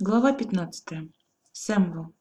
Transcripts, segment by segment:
Глава 15. Сэмвелл.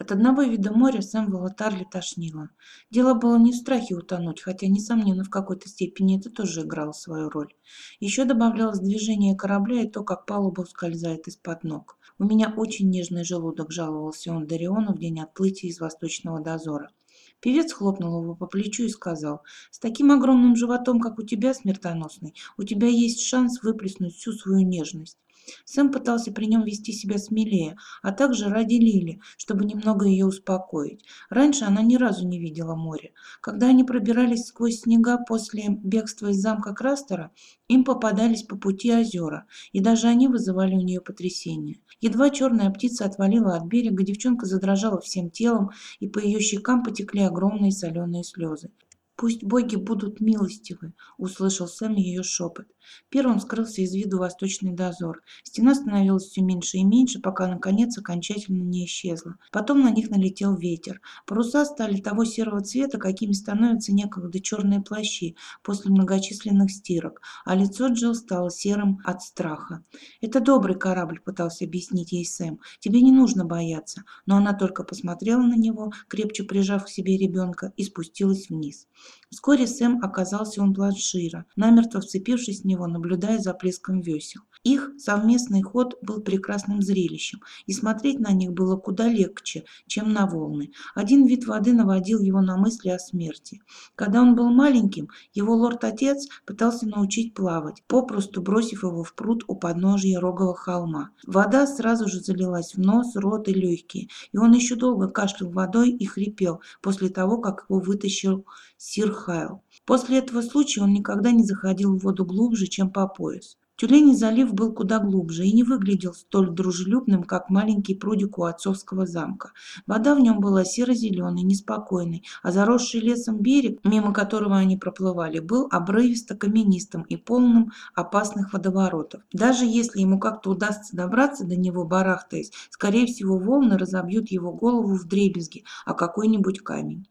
От одного вида моря Сэмвелла Тарли тошнило. Дело было не в страхе утонуть, хотя, несомненно, в какой-то степени это тоже играло свою роль. Еще добавлялось движение корабля и то, как палуба ускользает из-под ног. «У меня очень нежный желудок», – жаловался он Дариону в день отплытия из Восточного дозора. Певец хлопнул его по плечу и сказал, «С таким огромным животом, как у тебя, смертоносный, у тебя есть шанс выплеснуть всю свою нежность. Сэм пытался при нем вести себя смелее, а также ради Лили, чтобы немного ее успокоить. Раньше она ни разу не видела море. Когда они пробирались сквозь снега после бегства из замка Крастера, им попадались по пути озера, и даже они вызывали у нее потрясение. Едва черная птица отвалила от берега, девчонка задрожала всем телом, и по ее щекам потекли огромные соленые слезы. «Пусть боги будут милостивы», — услышал Сэм ее шепот. Первым скрылся из виду восточный дозор. Стена становилась все меньше и меньше, пока, наконец, окончательно не исчезла. Потом на них налетел ветер. Паруса стали того серого цвета, какими становятся некогда черные плащи после многочисленных стирок, а лицо Джилл стало серым от страха. «Это добрый корабль», — пытался объяснить ей Сэм. «Тебе не нужно бояться». Но она только посмотрела на него, крепче прижав к себе ребенка, и спустилась вниз. Вскоре Сэм оказался у планшира, намертво вцепившись в него, наблюдая за плеском весел. Их совместный ход был прекрасным зрелищем, и смотреть на них было куда легче, чем на волны. Один вид воды наводил его на мысли о смерти. Когда он был маленьким, его лорд-отец пытался научить плавать, попросту бросив его в пруд у подножия рогового холма. Вода сразу же залилась в нос, рот и легкие, и он еще долго кашлял водой и хрипел после того, как его вытащил сир Хайл. После этого случая он никогда не заходил в воду глубже, чем по пояс. Тюленей залив был куда глубже и не выглядел столь дружелюбным, как маленький прудик у отцовского замка. Вода в нем была серо-зеленой, неспокойной, а заросший лесом берег, мимо которого они проплывали, был обрывисто-каменистым и полным опасных водоворотов. Даже если ему как-то удастся добраться до него, барахтаясь, скорее всего волны разобьют его голову в дребезги, а какой-нибудь камень.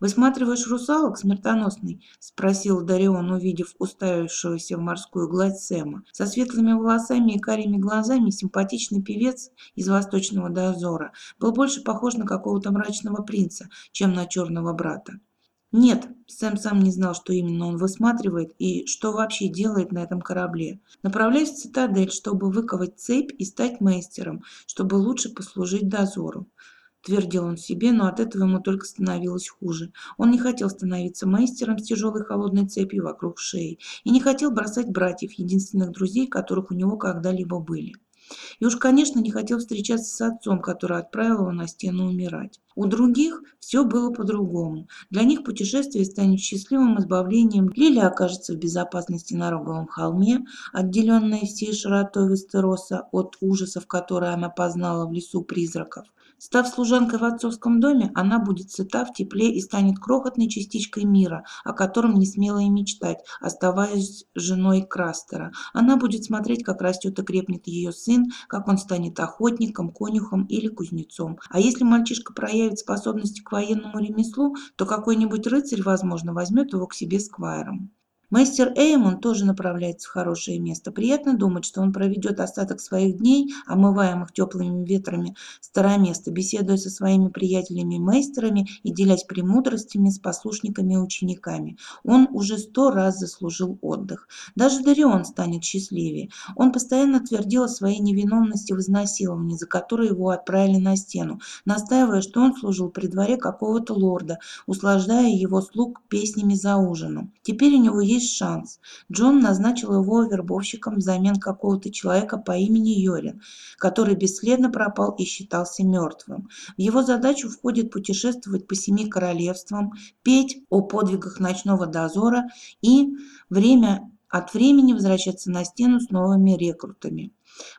«Высматриваешь русалок, смертоносный?» – спросил Дарион, увидев уставившегося в морскую гладь Сэма. Со светлыми волосами и карими глазами симпатичный певец из Восточного дозора был больше похож на какого-то мрачного принца, чем на черного брата. Нет, Сэм сам не знал, что именно он высматривает и что вообще делает на этом корабле. Направляясь в цитадель, чтобы выковать цепь и стать мастером, чтобы лучше послужить дозору. – твердил он себе, но от этого ему только становилось хуже. Он не хотел становиться мастером с тяжелой холодной цепью вокруг шеи и не хотел бросать братьев, единственных друзей, которых у него когда-либо были. И уж, конечно, не хотел встречаться с отцом, который отправил его на стену умирать. У других все было по-другому. Для них путешествие станет счастливым избавлением. Лилия окажется в безопасности на Роговом холме, отделенная всей широтой Вестероса от ужасов, которые она познала в лесу призраков. Став служанкой в отцовском доме, она будет сыта в тепле и станет крохотной частичкой мира, о котором не смела и мечтать, оставаясь женой Крастера. Она будет смотреть, как растет и крепнет ее сын, как он станет охотником, конюхом или кузнецом. А если мальчишка проявит способности к военному ремеслу, то какой-нибудь рыцарь, возможно, возьмет его к себе сквайром. Мастер Эймон тоже направляется в хорошее место. Приятно думать, что он проведет остаток своих дней, омываемых теплыми ветрами староместа, беседуя со своими приятелями-мастерами и делясь премудростями с послушниками и учениками. Он уже сто раз заслужил отдых. Даже Дарион станет счастливее. Он постоянно твердил о своей невиновности в изнасиловании, за которое его отправили на стену, настаивая, что он служил при дворе какого-то лорда, услаждая его слуг песнями за ужином. Теперь у него есть есть шанс. Джон назначил его вербовщиком взамен какого-то человека по имени Йорин, который бесследно пропал и считался мертвым. В его задачу входит путешествовать по семи королевствам, петь о подвигах ночного дозора и время от времени возвращаться на стену с новыми рекрутами.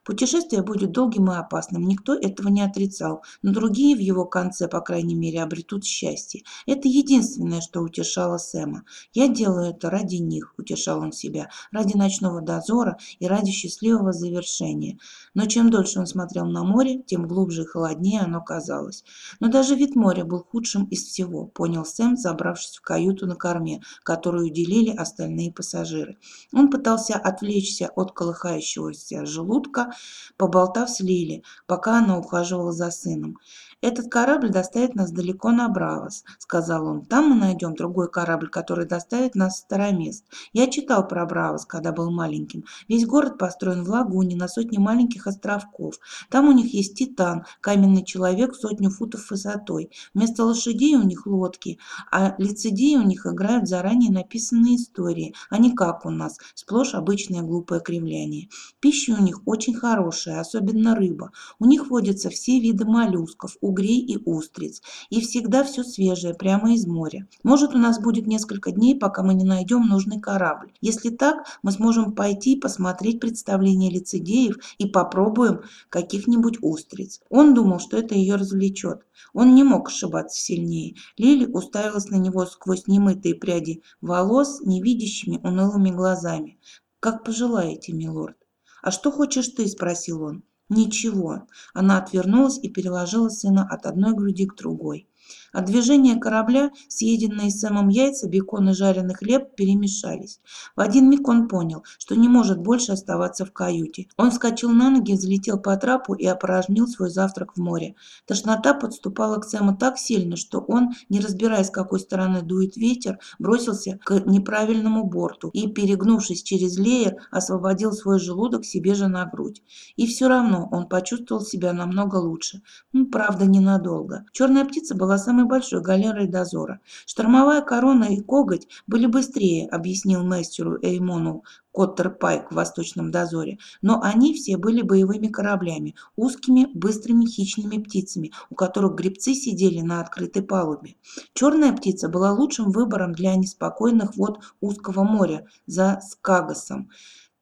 Путешествие будет долгим и опасным, никто этого не отрицал, но другие в его конце, по крайней мере, обретут счастье. Это единственное, что утешало Сэма. «Я делаю это ради них», – утешал он себя, – «ради ночного дозора и ради счастливого завершения». Но чем дольше он смотрел на море, тем глубже и холоднее оно казалось. Но даже вид моря был худшим из всего, понял Сэм, забравшись в каюту на корме, которую уделили остальные пассажиры. Он пытался отвлечься от колыхающегося желудка, желудка, поболтав с Лили, пока она ухаживала за сыном. «Этот корабль доставит нас далеко на Бравос», — сказал он. «Там мы найдем другой корабль, который доставит нас в Старомест. Я читал про Бравос, когда был маленьким. Весь город построен в лагуне на сотне маленьких островков. Там у них есть Титан, каменный человек сотню футов высотой. Вместо лошадей у них лодки, а лицедеи у них играют заранее написанные истории, а не как у нас, сплошь обычное глупое кривляние. Пища у них очень хорошая, особенно рыба. У них водятся все виды моллюсков, угрей и устриц. И всегда все свежее, прямо из моря. Может, у нас будет несколько дней, пока мы не найдем нужный корабль. Если так, мы сможем пойти посмотреть представление лицедеев и попробуем каких-нибудь устриц. Он думал, что это ее развлечет. Он не мог ошибаться сильнее. Лили уставилась на него сквозь немытые пряди волос, невидящими унылыми глазами. «Как пожелаете, милорд». «А что хочешь ты?» – спросил он. Ничего. Она отвернулась и переложила сына от одной груди к другой. От движения корабля съеденные Сэмом яйца, бекон и жареный хлеб перемешались. В один миг он понял, что не может больше оставаться в каюте. Он вскочил на ноги, взлетел по трапу и опорожнил свой завтрак в море. Тошнота подступала к Сэму так сильно, что он, не разбирая, с какой стороны дует ветер, бросился к неправильному борту и, перегнувшись через леер, освободил свой желудок себе же на грудь. И все равно он почувствовал себя намного лучше. Ну, правда, ненадолго. Черная птица была самой самой большой галерой дозора. Штормовая корона и коготь были быстрее, объяснил мастеру Эймону Коттерпайк в Восточном дозоре, но они все были боевыми кораблями, узкими, быстрыми хищными птицами, у которых гребцы сидели на открытой палубе. Черная птица была лучшим выбором для неспокойных вод узкого моря за Скагасом.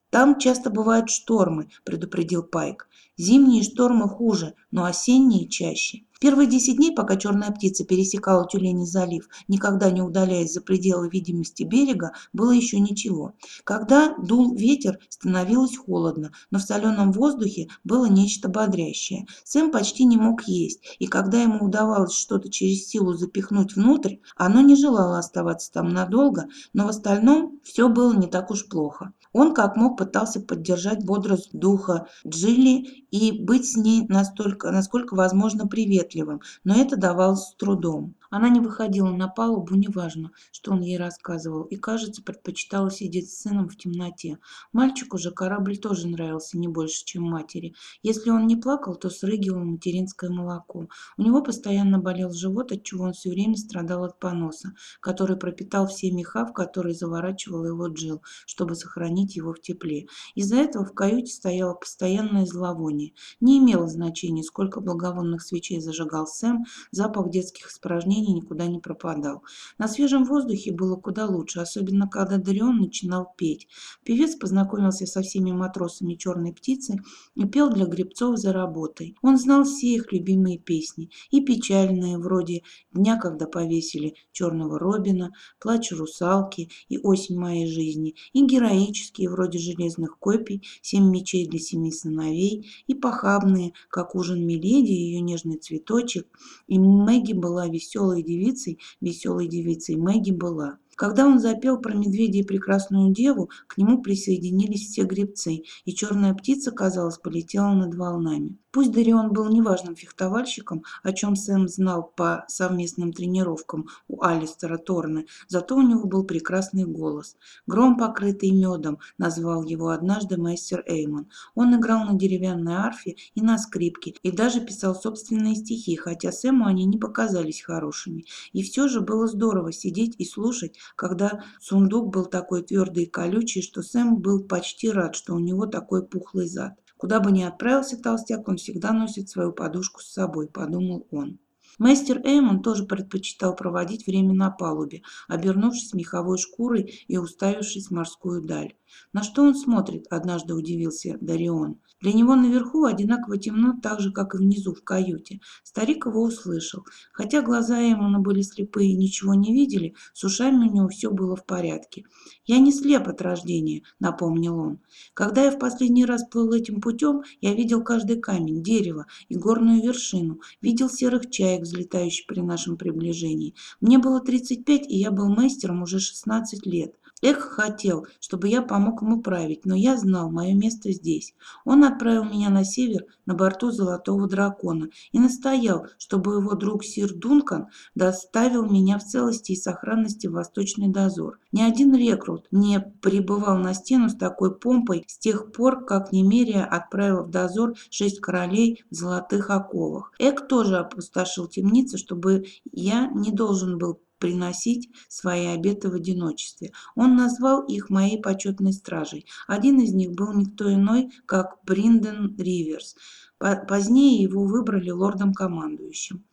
«Там часто бывают штормы», – предупредил Пайк. «Зимние штормы хуже, но осенние чаще». Первые десять дней, пока черная птица пересекала Тюленей залив, никогда не удаляясь за пределы видимости берега, было еще ничего. Когда дул ветер, становилось холодно, но в соленом воздухе было нечто бодрящее. Сэм почти не мог есть, и когда ему удавалось что-то через силу запихнуть внутрь, оно не желало оставаться там надолго, но в остальном все было не так уж плохо. Он как мог пытался поддержать бодрость духа Джилли и быть с ней настолько, насколько возможно приветливым, но это давалось с трудом. Она не выходила на палубу, неважно, что он ей рассказывал, и, кажется, предпочитала сидеть с сыном в темноте. Мальчику же корабль тоже нравился не больше, чем матери. Если он не плакал, то срыгивал материнское молоко. У него постоянно болел живот, отчего он все время страдал от поноса, который пропитал все меха, в которые заворачивал его Джил, чтобы сохранить его в тепле. Из-за этого в каюте стояло постоянное зловоние. Не имело значения, сколько благовонных свечей зажигал Сэм, запах детских испражнений волнений никуда не пропадал. На свежем воздухе было куда лучше, особенно когда Дарион начинал петь. Певец познакомился со всеми матросами «Черной птицы» и пел для гребцов за работой. Он знал все их любимые песни, и печальные, вроде «Дня, когда повесили черного Робина», «Плач русалки» и «Осень моей жизни», и героические, вроде «Железных копий», «Семь мечей для семи сыновей», и похабные, как «Ужин Миледи» ее нежный цветочек, и Мэгги была веселой веселой девицей, веселой девицей Мэгги была. Когда он запел про медведя и прекрасную деву, к нему присоединились все гребцы, и черная птица, казалось, полетела над волнами. Пусть Дарион был неважным фехтовальщиком, о чем Сэм знал по совместным тренировкам у Алистера Торна, зато у него был прекрасный голос. «Гром, покрытый медом», назвал его однажды мастер Эймон. Он играл на деревянной арфе и на скрипке, и даже писал собственные стихи, хотя Сэму они не показались хорошими. И все же было здорово сидеть и слушать, когда сундук был такой твердый и колючий, что Сэм был почти рад, что у него такой пухлый зад. Куда бы ни отправился толстяк, он всегда носит свою подушку с собой, подумал он. Мастер Эймон тоже предпочитал проводить время на палубе, обернувшись меховой шкурой и уставившись в морскую даль. На что он смотрит, однажды удивился Дарион. Для него наверху одинаково темно, так же, как и внизу в каюте. Старик его услышал. Хотя глаза Эмона были слепые и ничего не видели, с ушами у него все было в порядке. «Я не слеп от рождения», — напомнил он. «Когда я в последний раз плыл этим путем, я видел каждый камень, дерево и горную вершину, видел серых чаек, взлетающих при нашем приближении. Мне было 35, и я был мастером уже 16 лет. Эх, хотел, чтобы я помог ему править, но я знал, мое место здесь. Он отправил меня на север на борту Золотого Дракона и настоял, чтобы его друг Сир Дункан доставил меня в целости и сохранности в Восточный дозор. Ни один рекрут не прибывал на стену с такой помпой с тех пор, как Немерия отправила в дозор шесть королей в золотых оковах. Эк тоже опустошил темницы, чтобы я не должен был приносить свои обеты в одиночестве. Он назвал их моей почетной стражей. Один из них был никто иной, как Бринден Риверс. Позднее его выбрали лордом-командующим.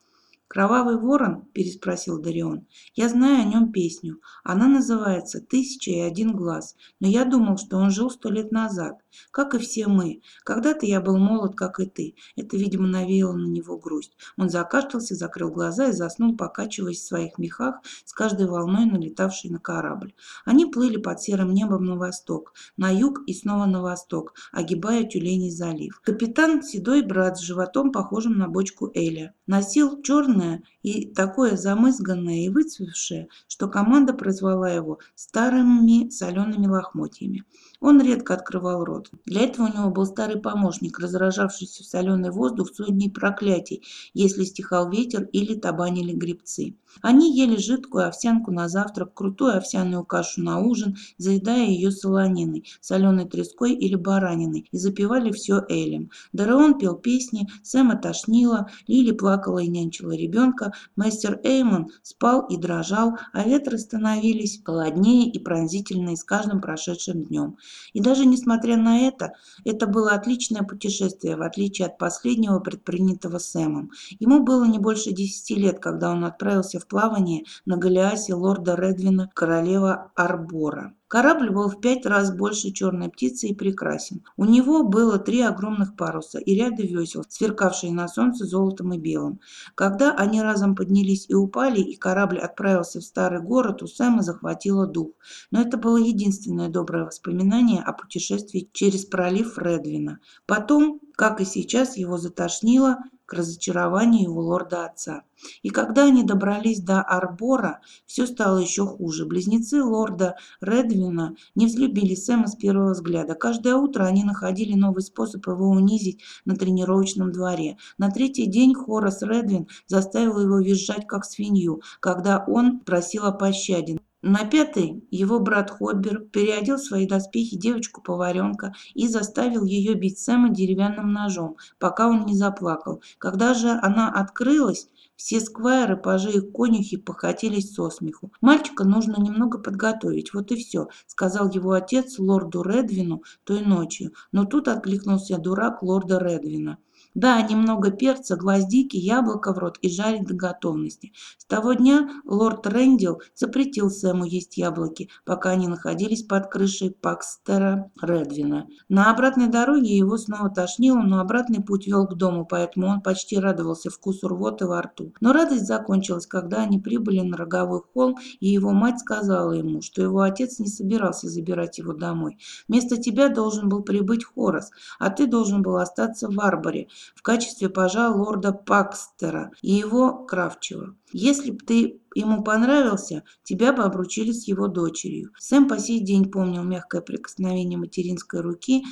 «Кровавый ворон?» – переспросил Дарион. «Я знаю о нем песню. Она называется «Тысяча и один глаз», но я думал, что он жил сто лет назад, как и все мы. Когда-то я был молод, как и ты. Это, видимо, навеяло на него грусть. Он закашлялся, закрыл глаза и заснул, покачиваясь в своих мехах с каждой волной, налетавшей на корабль. Они плыли под серым небом на восток, на юг и снова на восток, огибая Тюленей залив. Капитан – седой брат с животом, похожим на бочку Эля. Носил черный темное и такое замызганное и выцвевшее, что команда прозвала его старыми солеными лохмотьями. Он редко открывал рот. Для этого у него был старый помощник, разражавшийся в соленый воздух сотней проклятий, если стихал ветер или табанили грибцы. Они ели жидкую овсянку на завтрак, крутую овсяную кашу на ужин, заедая ее солониной, соленой треской или бараниной, и запивали все элем. Дареон пел песни, Сэма тошнило, Лили плакала и нянчила ребенка, мастер Эймон спал и дрожал, а ветры становились холоднее и пронзительнее с каждым прошедшим днем. И даже несмотря на это, это было отличное путешествие, в отличие от последнего предпринятого Сэмом. Ему было не больше десяти лет, когда он отправился в плавание на Голиасе лорда Редвина, королева Арбора. Корабль был в пять раз больше черной птицы и прекрасен. У него было три огромных паруса и ряды весел, сверкавшие на солнце золотом и белым. Когда они разом поднялись и упали, и корабль отправился в старый город, у Сэма захватило дух. Но это было единственное доброе воспоминание о путешествии через пролив Редвина. Потом, как и сейчас, его затошнило к разочарованию его лорда-отца. И когда они добрались до Арбора, все стало еще хуже. Близнецы лорда Редвина не взлюбили Сэма с первого взгляда. Каждое утро они находили новый способ его унизить на тренировочном дворе. На третий день Хорас Редвин заставил его визжать как свинью, когда он просил о пощаде. На пятый его брат Хоббер переодел в свои доспехи девочку-поваренка и заставил ее бить Сэма деревянным ножом, пока он не заплакал. Когда же она открылась, все сквайры, пажи и конюхи покатились со смеху. «Мальчика нужно немного подготовить, вот и все», — сказал его отец лорду Редвину той ночью. Но тут откликнулся дурак лорда Редвина. Да, немного перца, гвоздики, яблоко в рот и жарить до готовности. С того дня лорд Рэндил запретил Сэму есть яблоки, пока они находились под крышей Пакстера Редвина. На обратной дороге его снова тошнило, но обратный путь вел к дому, поэтому он почти радовался вкусу рвоты во рту. Но радость закончилась, когда они прибыли на роговой холм, и его мать сказала ему, что его отец не собирался забирать его домой. Вместо тебя должен был прибыть Хорос, а ты должен был остаться в Арборе в качестве пажа лорда Пакстера и его Кравчева. Если бы ты ему понравился, тебя бы обручили с его дочерью. Сэм по сей день помнил мягкое прикосновение материнской руки,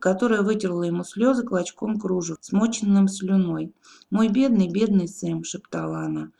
которая вытерла ему слезы клочком кружев, смоченным слюной. «Мой бедный, бедный Сэм», — шептала она.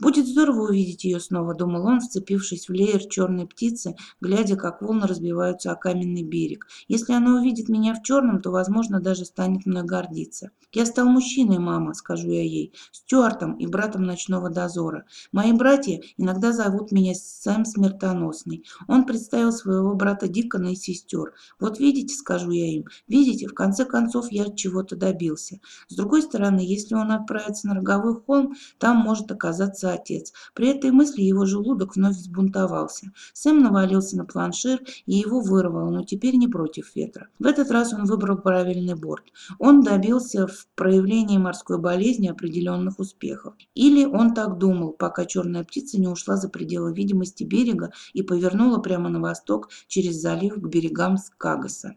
Будет здорово увидеть ее снова, думал он, вцепившись в леер черной птицы, глядя, как волны разбиваются о каменный берег. Если она увидит меня в черном, то, возможно, даже станет мной гордиться. Я стал мужчиной, мама, скажу я ей, Стюартом и братом ночного дозора. Мои братья иногда зовут меня Сэм Смертоносный. Он представил своего брата Дикона и сестер. Вот видите, скажу я им, видите, в конце концов я чего-то добился. С другой стороны, если он отправится на роговой холм, там может оказаться отца отец. При этой мысли его желудок вновь взбунтовался. Сэм навалился на планшир и его вырвало, но теперь не против ветра. В этот раз он выбрал правильный борт. Он добился в проявлении морской болезни определенных успехов. Или он так думал, пока черная птица не ушла за пределы видимости берега и повернула прямо на восток через залив к берегам Скагаса.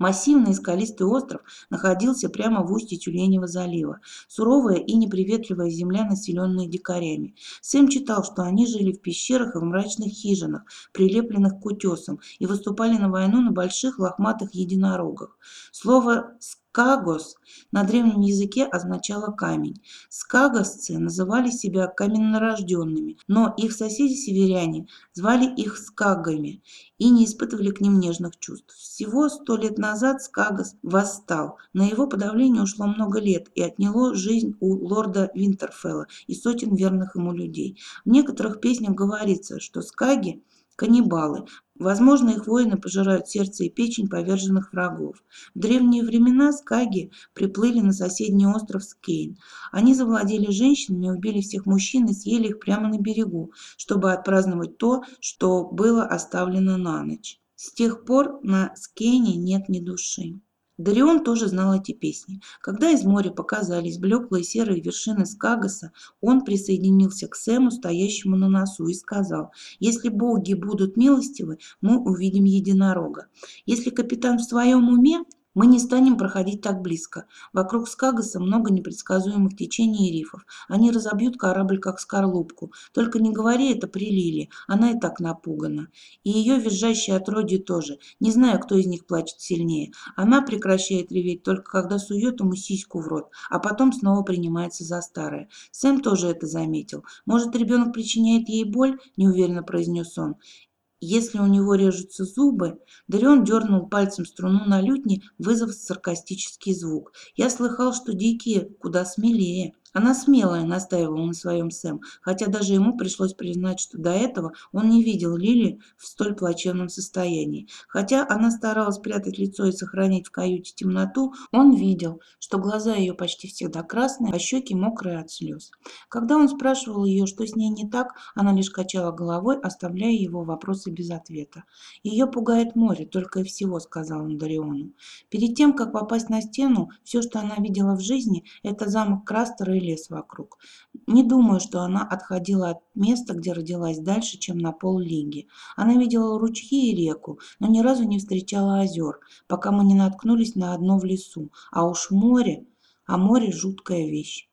Массивный скалистый остров находился прямо в устье Тюленевого залива. Суровая и неприветливая земля, населенная дикарями. Сэм читал, что они жили в пещерах и в мрачных хижинах, прилепленных к утесам, и выступали на войну на больших лохматых единорогах. Слово Скагос на древнем языке означало камень. Скагосцы называли себя каменнорожденными, но их соседи-северяне звали их скагами и не испытывали к ним нежных чувств. Всего сто лет назад Скагос восстал. На его подавление ушло много лет и отняло жизнь у лорда Винтерфелла и сотен верных ему людей. В некоторых песнях говорится, что скаги – каннибалы, Возможно, их воины пожирают сердце и печень поверженных врагов. В древние времена скаги приплыли на соседний остров Скейн. Они завладели женщинами, убили всех мужчин и съели их прямо на берегу, чтобы отпраздновать то, что было оставлено на ночь. С тех пор на Скейне нет ни души. Дарион тоже знал эти песни. Когда из моря показались блеклые серые вершины Скагаса, он присоединился к Сэму, стоящему на носу, и сказал, «Если боги будут милостивы, мы увидим единорога. Если капитан в своем уме, мы не станем проходить так близко. Вокруг Скагаса много непредсказуемых течений и рифов. Они разобьют корабль, как скорлупку. Только не говори это при Лиле, она и так напугана. И ее визжащее отродье тоже. Не знаю, кто из них плачет сильнее. Она прекращает реветь только когда сует ему сиську в рот, а потом снова принимается за старое. Сэм тоже это заметил. Может, ребенок причиняет ей боль? Неуверенно произнес он если у него режутся зубы, Дарион дернул пальцем струну на лютне, вызвав саркастический звук. Я слыхал, что дикие куда смелее. Она смелая, настаивала на своем Сэм, хотя даже ему пришлось признать, что до этого он не видел Лили в столь плачевном состоянии. Хотя она старалась прятать лицо и сохранить в каюте темноту, он видел, что глаза ее почти всегда красные, а щеки мокрые от слез. Когда он спрашивал ее, что с ней не так, она лишь качала головой, оставляя его вопросы без ответа. «Ее пугает море, только и всего», — сказал он Дариону. Перед тем, как попасть на стену, все, что она видела в жизни, это замок Крастера и лес вокруг. Не думаю, что она отходила от места, где родилась дальше, чем на поллиги. Она видела ручьи и реку, но ни разу не встречала озер, пока мы не наткнулись на одно в лесу. А уж море, а море жуткая вещь.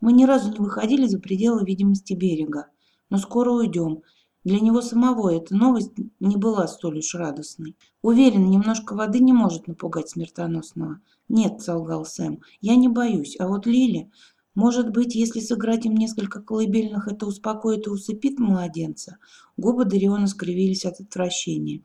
Мы ни разу не выходили за пределы видимости берега, но скоро уйдем. Для него самого эта новость не была столь уж радостной. Уверен, немножко воды не может напугать смертоносного. Нет, солгал Сэм, я не боюсь, а вот Лили... Может быть, если сыграть им несколько колыбельных, это успокоит и усыпит младенца? Губы Дариона скривились от отвращения.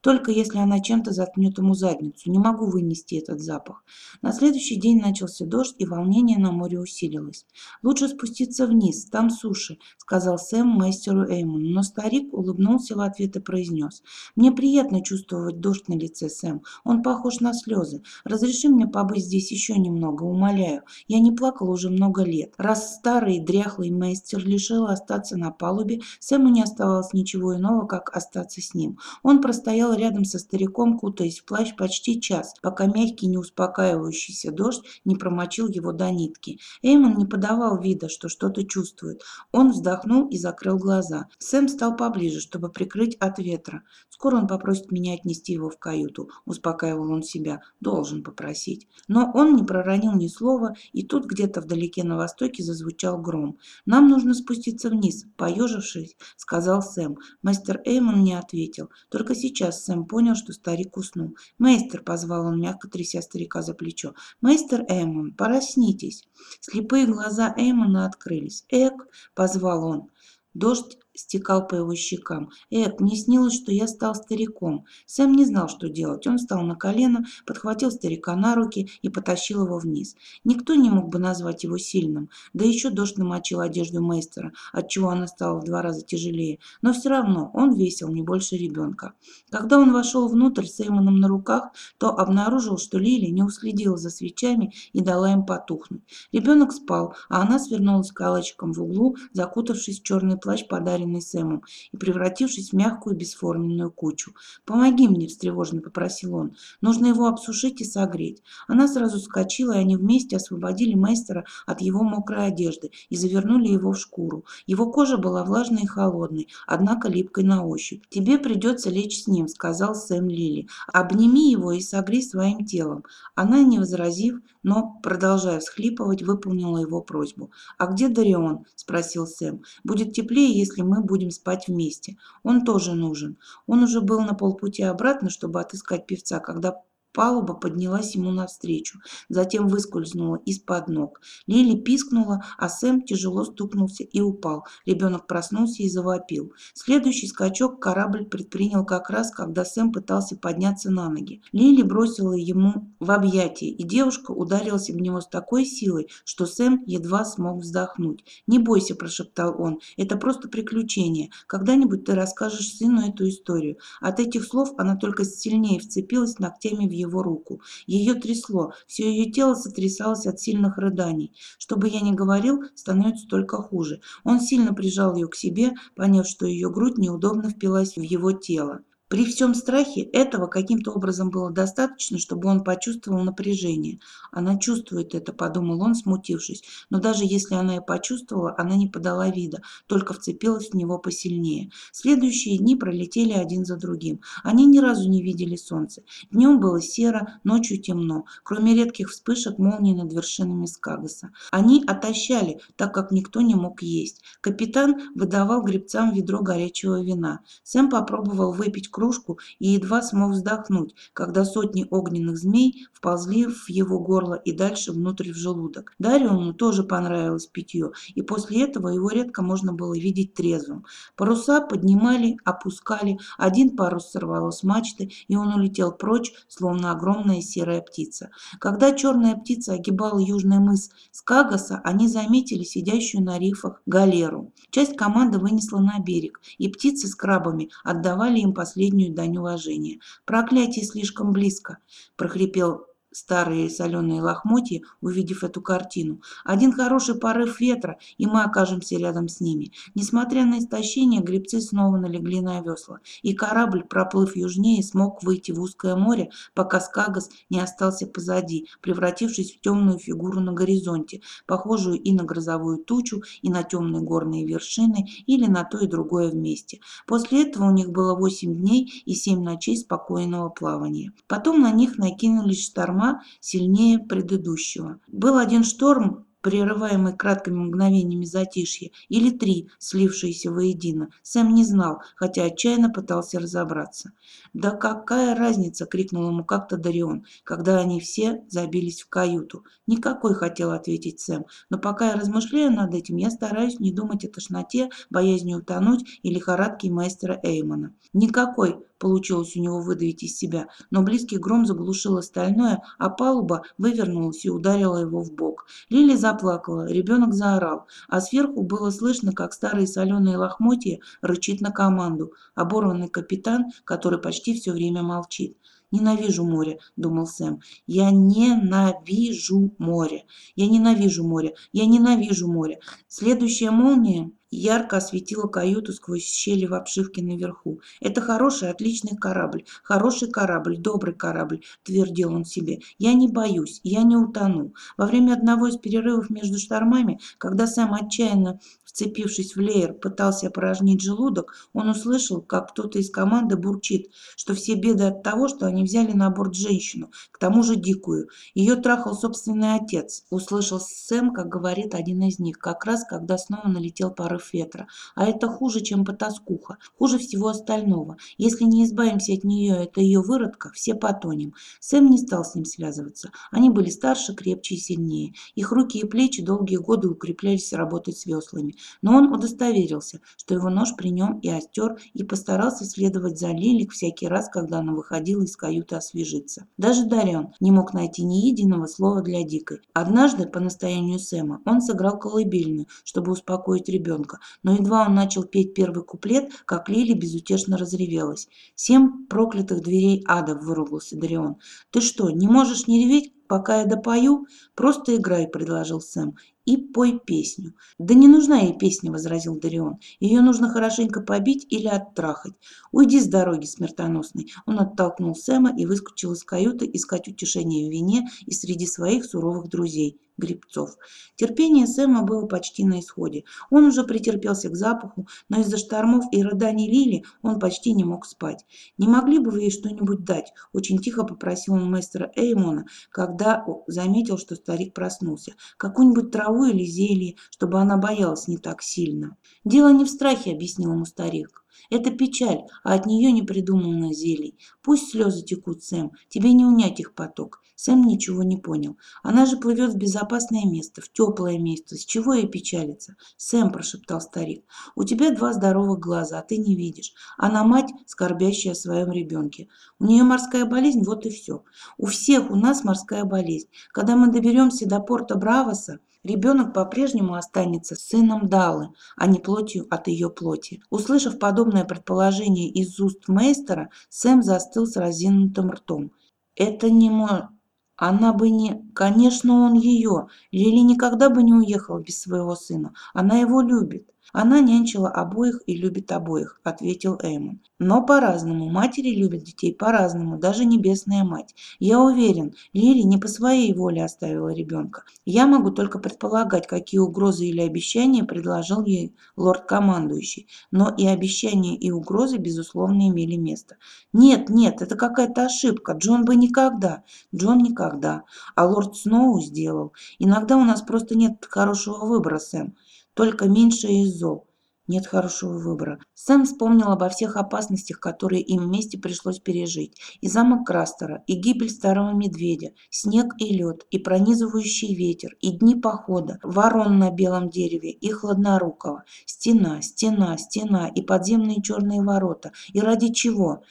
Только если она чем-то заткнет ему задницу. Не могу вынести этот запах. На следующий день начался дождь, и волнение на море усилилось. «Лучше спуститься вниз, там суши», — сказал Сэм мастеру Эймону. Но старик улыбнулся в ответ и произнес. «Мне приятно чувствовать дождь на лице, Сэм. Он похож на слезы. Разреши мне побыть здесь еще немного, умоляю. Я не плакал уже много лет. Раз старый дряхлый мастер решил остаться на палубе, Сэму не оставалось ничего иного, как остаться с ним. Он простоял стоял рядом со стариком, кутаясь в плащ почти час, пока мягкий неуспокаивающийся дождь не промочил его до нитки. Эймон не подавал вида, что что-то чувствует. Он вздохнул и закрыл глаза. Сэм стал поближе, чтобы прикрыть от ветра. Скоро он попросит меня отнести его в каюту, успокаивал он себя. Должен попросить. Но он не проронил ни слова, и тут где-то вдалеке на востоке зазвучал гром. «Нам нужно спуститься вниз», — поежившись, сказал Сэм. Мастер Эймон не ответил. Только сейчас Сэм понял, что старик уснул. «Мейстер!» – позвал он, мягко тряся старика за плечо. «Мейстер Эймон, проснитесь!» Слепые глаза Эймона открылись. «Эк!» – позвал он. Дождь стекал по его щекам. «Эк, мне снилось, что я стал стариком». Сэм не знал, что делать. Он встал на колено, подхватил старика на руки и потащил его вниз. Никто не мог бы назвать его сильным. Да еще дождь намочил одежду мейстера, отчего она стала в два раза тяжелее. Но все равно он весил не больше ребенка. Когда он вошел внутрь с Эймоном на руках, то обнаружил, что Лили не уследила за свечами и дала им потухнуть. Ребенок спал, а она свернулась калачиком в углу, закутавшись в черный плащ, подаренный оставленный Сэмом, и превратившись в мягкую бесформенную кучу. «Помоги мне», – встревоженно попросил он. «Нужно его обсушить и согреть». Она сразу вскочила, и они вместе освободили мастера от его мокрой одежды и завернули его в шкуру. Его кожа была влажной и холодной, однако липкой на ощупь. «Тебе придется лечь с ним», – сказал Сэм Лили. «Обними его и согрей своим телом». Она, не возразив, но, продолжая всхлипывать, выполнила его просьбу. «А где Дарион?» – спросил Сэм. «Будет теплее, если мы будем спать вместе. Он тоже нужен. Он уже был на полпути обратно, чтобы отыскать певца, когда Палуба поднялась ему навстречу, затем выскользнула из-под ног. Лили пискнула, а Сэм тяжело стукнулся и упал. Ребенок проснулся и завопил. Следующий скачок корабль предпринял как раз, когда Сэм пытался подняться на ноги. Лили бросила ему в объятия, и девушка ударилась об него с такой силой, что Сэм едва смог вздохнуть. «Не бойся», – прошептал он, – «это просто приключение. Когда-нибудь ты расскажешь сыну эту историю». От этих слов она только сильнее вцепилась ногтями в его руку. Ее трясло, все ее тело сотрясалось от сильных рыданий. Что бы я ни говорил, становится только хуже. Он сильно прижал ее к себе, поняв, что ее грудь неудобно впилась в его тело. При всем страхе этого каким-то образом было достаточно, чтобы он почувствовал напряжение. Она чувствует это, подумал он, смутившись. Но даже если она и почувствовала, она не подала вида, только вцепилась в него посильнее. Следующие дни пролетели один за другим. Они ни разу не видели солнца. Днем было серо, ночью темно, кроме редких вспышек молний над вершинами Скагаса. Они отощали, так как никто не мог есть. Капитан выдавал гребцам ведро горячего вина. Сэм попробовал выпить кружку и едва смог вздохнуть, когда сотни огненных змей вползли в его горло и дальше внутрь в желудок. Дариону тоже понравилось питье, и после этого его редко можно было видеть трезвым. Паруса поднимали, опускали, один парус сорвало с мачты, и он улетел прочь, словно огромная серая птица. Когда черная птица огибала южный мыс Скагаса, они заметили сидящую на рифах галеру. Часть команды вынесла на берег, и птицы с крабами отдавали им последние последнюю дань уважения. «Проклятие слишком близко!» – прохрипел старые соленые лохмотья, увидев эту картину. Один хороший порыв ветра, и мы окажемся рядом с ними. Несмотря на истощение, гребцы снова налегли на весла, и корабль, проплыв южнее, смог выйти в узкое море, пока Скагас не остался позади, превратившись в темную фигуру на горизонте, похожую и на грозовую тучу, и на темные горные вершины, или на то и другое вместе. После этого у них было 8 дней и 7 ночей спокойного плавания. Потом на них накинулись шторма, шторма сильнее предыдущего. Был один шторм, прерываемый краткими мгновениями затишья, или три, слившиеся воедино. Сэм не знал, хотя отчаянно пытался разобраться. «Да какая разница!» — крикнул ему как-то Дарион, когда они все забились в каюту. «Никакой!» — хотел ответить Сэм. «Но пока я размышляю над этим, я стараюсь не думать о тошноте, боязни утонуть и лихорадке мастера Эймона». «Никакой!» Получилось у него выдавить из себя, но близкий гром заглушил остальное, а палуба вывернулась и ударила его в бок. Лили заплакала, ребенок заорал, а сверху было слышно, как старые соленые лохмотья рычит на команду. Оборванный капитан, который почти все время молчит. «Ненавижу море», — думал Сэм. «Я ненавижу море. Я ненавижу море. Я ненавижу море». Следующая молния ярко осветила каюту сквозь щели в обшивке наверху. «Это хороший, отличный корабль. Хороший корабль, добрый корабль», – твердил он себе. «Я не боюсь, я не утону». Во время одного из перерывов между штормами, когда Сэм отчаянно Вцепившись в леер, пытался опорожнить желудок, он услышал, как кто-то из команды бурчит, что все беды от того, что они взяли на борт женщину, к тому же дикую. Ее трахал собственный отец. Услышал Сэм, как говорит один из них, как раз когда снова налетел порыв ветра. А это хуже, чем потаскуха, хуже всего остального. Если не избавимся от нее, это ее выродка, все потонем. Сэм не стал с ним связываться. Они были старше, крепче и сильнее. Их руки и плечи долгие годы укреплялись работать с веслами но он удостоверился, что его нож при нем и остер, и постарался следовать за Лилик всякий раз, когда она выходила из каюты освежиться. Даже Дарион не мог найти ни единого слова для Дикой. Однажды, по настоянию Сэма, он сыграл колыбельную, чтобы успокоить ребенка, но едва он начал петь первый куплет, как Лили безутешно разревелась. «Семь проклятых дверей ада!» – выругался Дарион. «Ты что, не можешь не реветь, пока я допою? Просто играй», – предложил Сэм. и пой песню. Да не нужна ей песня, возразил Дарион. Ее нужно хорошенько побить или оттрахать. Уйди с дороги, смертоносный. Он оттолкнул Сэма и выскочил из каюты искать утешение в вине и среди своих суровых друзей грибцов. Терпение Сэма было почти на исходе. Он уже претерпелся к запаху, но из-за штормов и рыданий Лили он почти не мог спать. «Не могли бы вы ей что-нибудь дать?» – очень тихо попросил он мастера Эймона, когда заметил, что старик проснулся. «Какую-нибудь траву или зелье, чтобы она боялась не так сильно». «Дело не в страхе», – объяснил ему старик. Это печаль, а от нее не придумано зелий. Пусть слезы текут, Сэм, тебе не унять их поток. Сэм ничего не понял. Она же плывет в безопасное место, в теплое место. С чего ей печалиться? Сэм, прошептал старик, у тебя два здоровых глаза, а ты не видишь. Она мать, скорбящая о своем ребенке. У нее морская болезнь, вот и все. У всех у нас морская болезнь. Когда мы доберемся до порта Бравоса, Ребенок по-прежнему останется сыном Далы, а не плотью от ее плоти. Услышав подобное предположение из уст мейстера, Сэм застыл с разинутым ртом. «Это не мой...» Она бы не... Конечно, он ее. Лили никогда бы не уехала без своего сына. Она его любит. Она нянчила обоих и любит обоих, ответил Эймон. Но по-разному. Матери любят детей по-разному, даже небесная мать. Я уверен, Лили не по своей воле оставила ребенка. Я могу только предполагать, какие угрозы или обещания предложил ей лорд-командующий. Но и обещания, и угрозы, безусловно, имели место. Нет, нет, это какая-то ошибка. Джон бы никогда. Джон никогда. А лорд Сноу сделал. Иногда у нас просто нет хорошего выбора, Сэм только меньше из зол. Нет хорошего выбора. Сэм вспомнил обо всех опасностях, которые им вместе пришлось пережить. И замок Крастера, и гибель старого медведя, снег и лед, и пронизывающий ветер, и дни похода, ворон на белом дереве, и хладнорукого. Стена, стена, стена, и подземные черные ворота. И ради чего?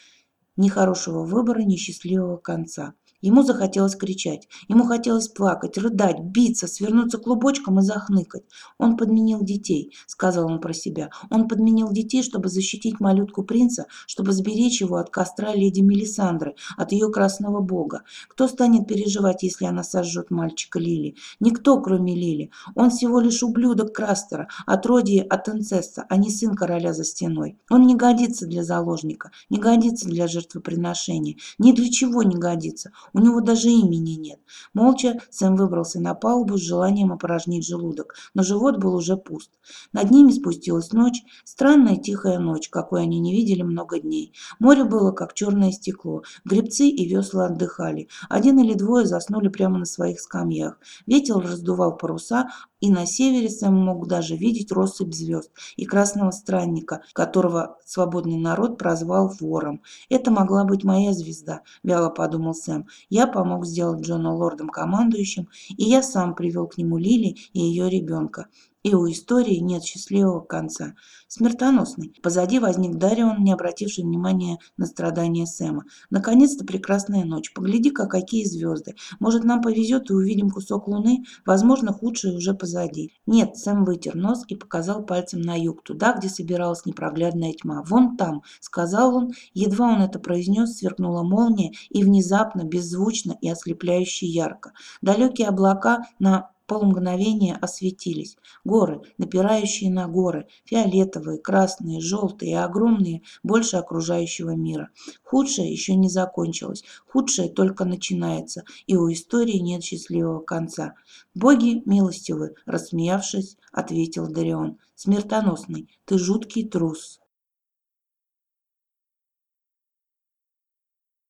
Ни хорошего выбора, ни счастливого конца. Ему захотелось кричать, ему хотелось плакать, рыдать, биться, свернуться клубочком и захныкать. Он подменил детей, сказал он про себя. Он подменил детей, чтобы защитить малютку принца, чтобы сберечь его от костра леди Мелисандры, от ее красного бога. Кто станет переживать, если она сожжет мальчика Лили? Никто, кроме Лили. Он всего лишь ублюдок Крастера, отродье от инцеста, а не сын короля за стеной. Он не годится для заложника, не годится для жертвоприношения, ни для чего не годится. У него даже имени нет. Молча Сэм выбрался на палубу с желанием опорожнить желудок, но живот был уже пуст. Над ними спустилась ночь, странная тихая ночь, какой они не видели много дней. Море было как черное стекло, гребцы и весла отдыхали. Один или двое заснули прямо на своих скамьях. Ветер раздувал паруса, и на севере Сэм мог даже видеть россыпь звезд и красного странника, которого свободный народ прозвал вором. «Это могла быть моя звезда», – вяло подумал Сэм. «Я помог сделать Джона лордом командующим, и я сам привел к нему Лили и ее ребенка. И у истории нет счастливого конца. Смертоносный. Позади возник Дарион, не обративший внимания на страдания Сэма. Наконец-то прекрасная ночь. Погляди-ка, какие звезды. Может, нам повезет и увидим кусок луны? Возможно, худшее уже позади. Нет, Сэм вытер нос и показал пальцем на юг, туда, где собиралась непроглядная тьма. Вон там, сказал он. Едва он это произнес, сверкнула молния и внезапно, беззвучно и ослепляюще ярко. Далекие облака на полумгновения осветились. Горы, напирающие на горы, фиолетовые, красные, желтые и огромные, больше окружающего мира. Худшее еще не закончилось, худшее только начинается, и у истории нет счастливого конца. «Боги милостивы», рассмеявшись, ответил Дарион. «Смертоносный, ты жуткий трус».